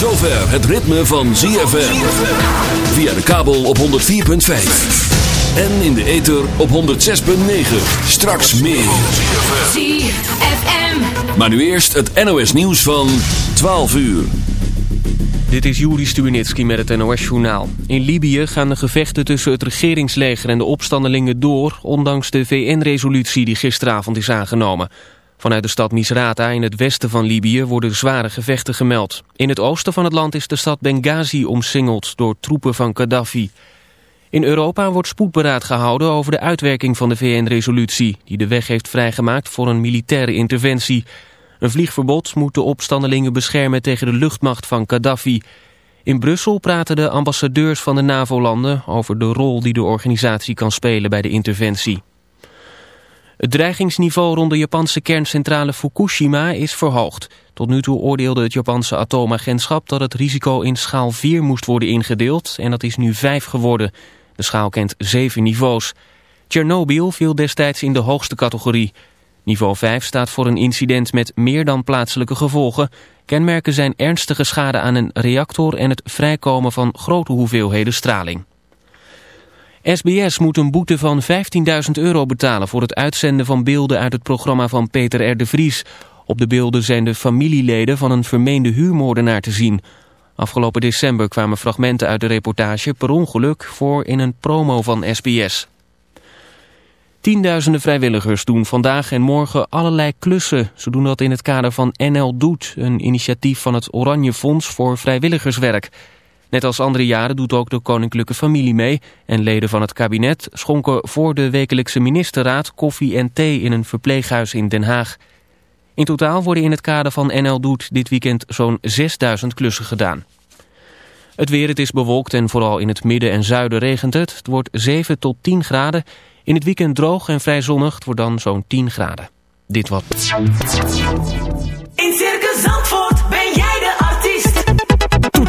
Het ritme van ZFM. Via de kabel op 104.5. En in de ether op 106.9. Straks meer. ZFM. Maar nu eerst het NOS nieuws van 12 uur. Dit is Juri Stubenitski met het NOS-journaal. In Libië gaan de gevechten tussen het regeringsleger en de opstandelingen door... ondanks de VN-resolutie die gisteravond is aangenomen... Vanuit de stad Misrata in het westen van Libië worden zware gevechten gemeld. In het oosten van het land is de stad Benghazi omsingeld door troepen van Gaddafi. In Europa wordt spoedberaad gehouden over de uitwerking van de VN-resolutie... die de weg heeft vrijgemaakt voor een militaire interventie. Een vliegverbod moet de opstandelingen beschermen tegen de luchtmacht van Gaddafi. In Brussel praten de ambassadeurs van de NAVO-landen... over de rol die de organisatie kan spelen bij de interventie. Het dreigingsniveau rond de Japanse kerncentrale Fukushima is verhoogd. Tot nu toe oordeelde het Japanse atoomagentschap dat het risico in schaal 4 moest worden ingedeeld en dat is nu 5 geworden. De schaal kent 7 niveaus. Tsjernobyl viel destijds in de hoogste categorie. Niveau 5 staat voor een incident met meer dan plaatselijke gevolgen. Kenmerken zijn ernstige schade aan een reactor en het vrijkomen van grote hoeveelheden straling. SBS moet een boete van 15.000 euro betalen voor het uitzenden van beelden uit het programma van Peter R. de Vries. Op de beelden zijn de familieleden van een vermeende huurmoordenaar te zien. Afgelopen december kwamen fragmenten uit de reportage per ongeluk voor in een promo van SBS. Tienduizenden vrijwilligers doen vandaag en morgen allerlei klussen. Ze doen dat in het kader van NL Doet, een initiatief van het Oranje Fonds voor Vrijwilligerswerk. Net als andere jaren doet ook de koninklijke familie mee... en leden van het kabinet schonken voor de wekelijkse ministerraad... koffie en thee in een verpleeghuis in Den Haag. In totaal worden in het kader van NL Doet dit weekend zo'n 6000 klussen gedaan. Het weer, het is bewolkt en vooral in het midden en zuiden regent het. Het wordt 7 tot 10 graden. In het weekend droog en vrij zonnig. Het wordt dan zo'n 10 graden. Dit wat. In Circus Zandvoort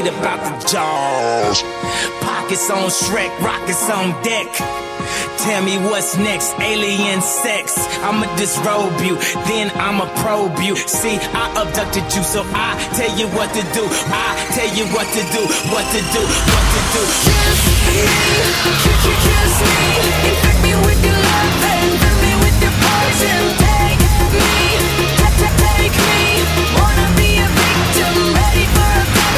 straight about the jaws. Pockets on Shrek, rockets on deck. Tell me what's next, alien sex. I'ma disrobe you, then I'ma probe you. See, I abducted you, so I tell you what to do. I tell you what to do, what to do, what to do. Kiss me, kiss, kiss me, infect me with your love and fill me with your poison.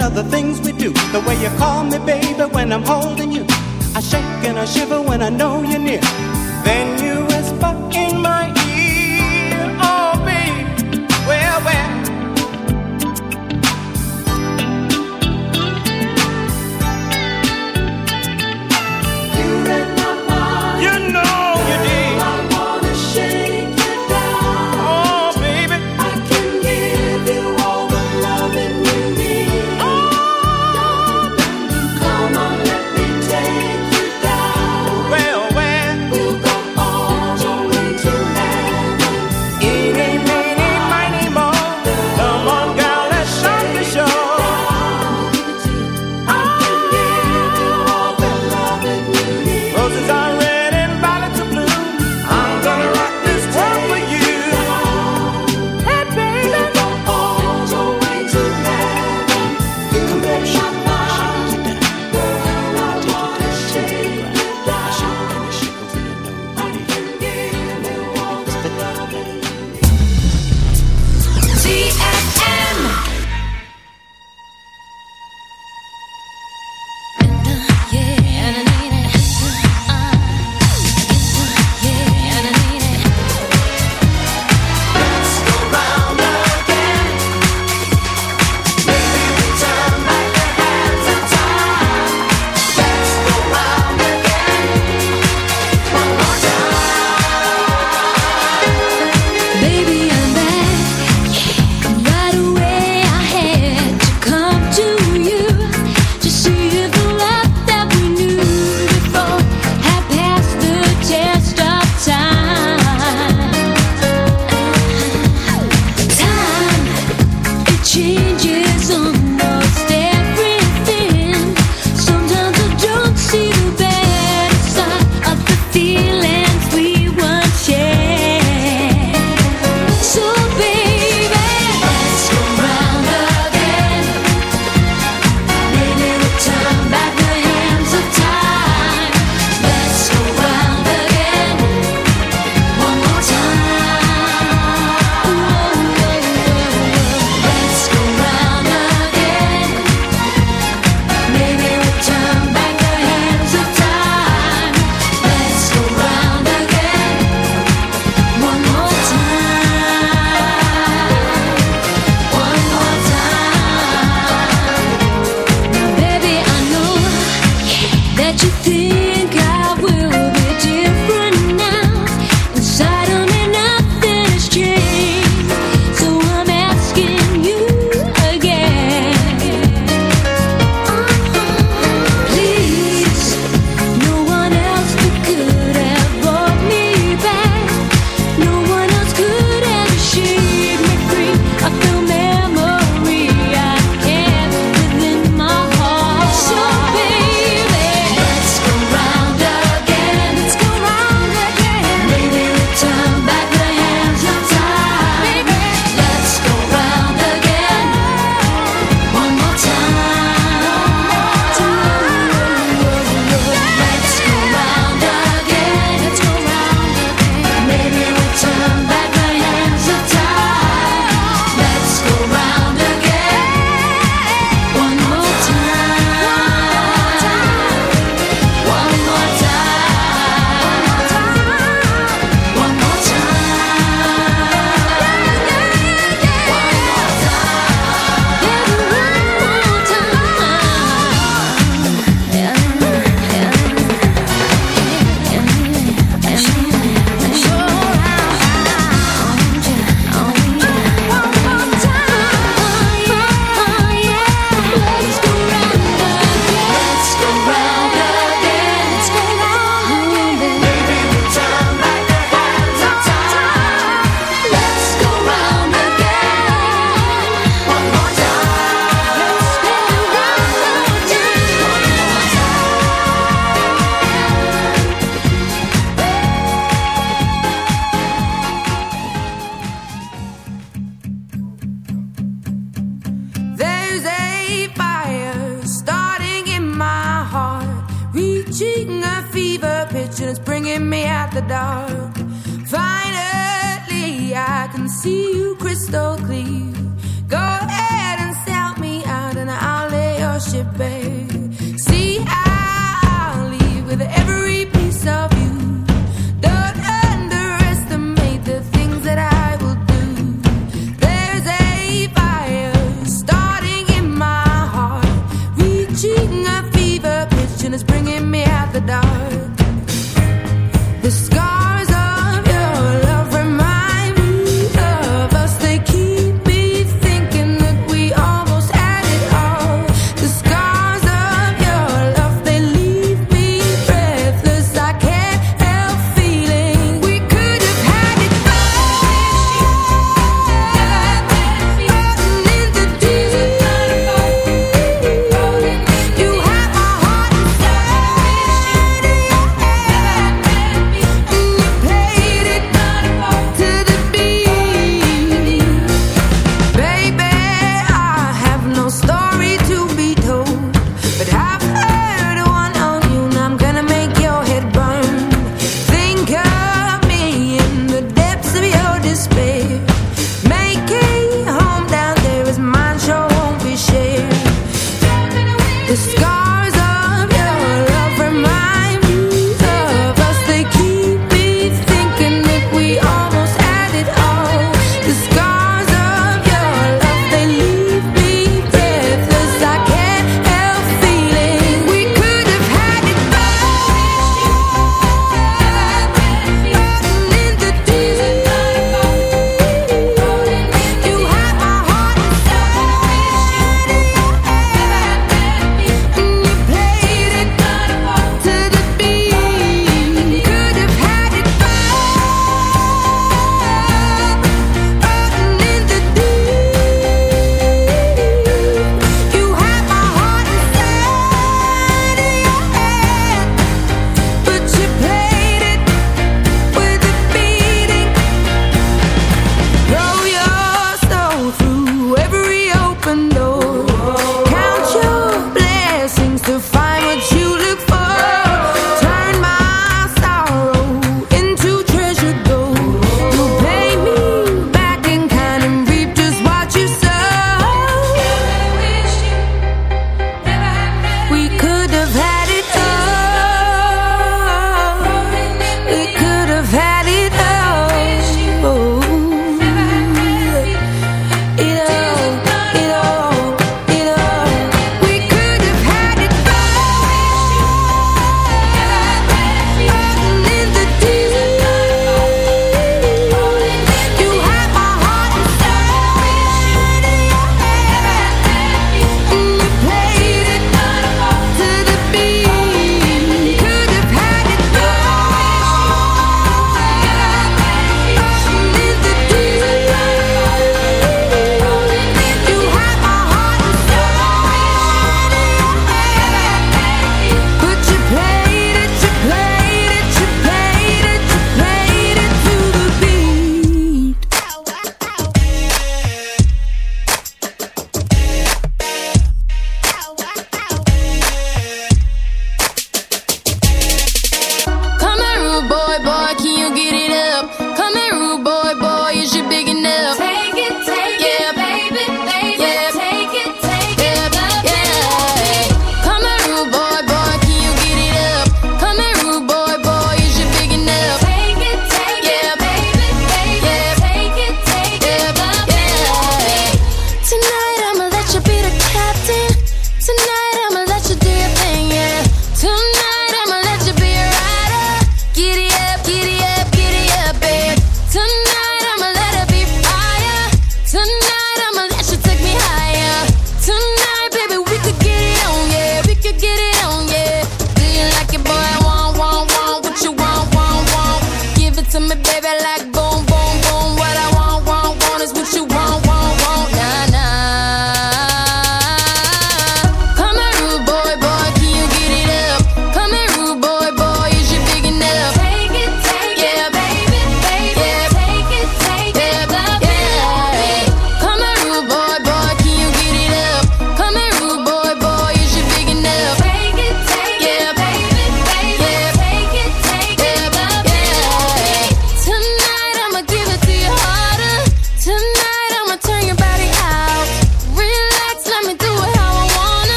thinking of the things we do. The way you call me, baby, when I'm holding you. I shake and I shiver when I know you're near. Then you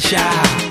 Pressure.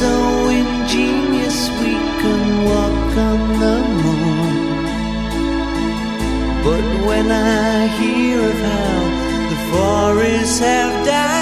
so ingenious we can walk on the moon. But when I hear of how the forests have died.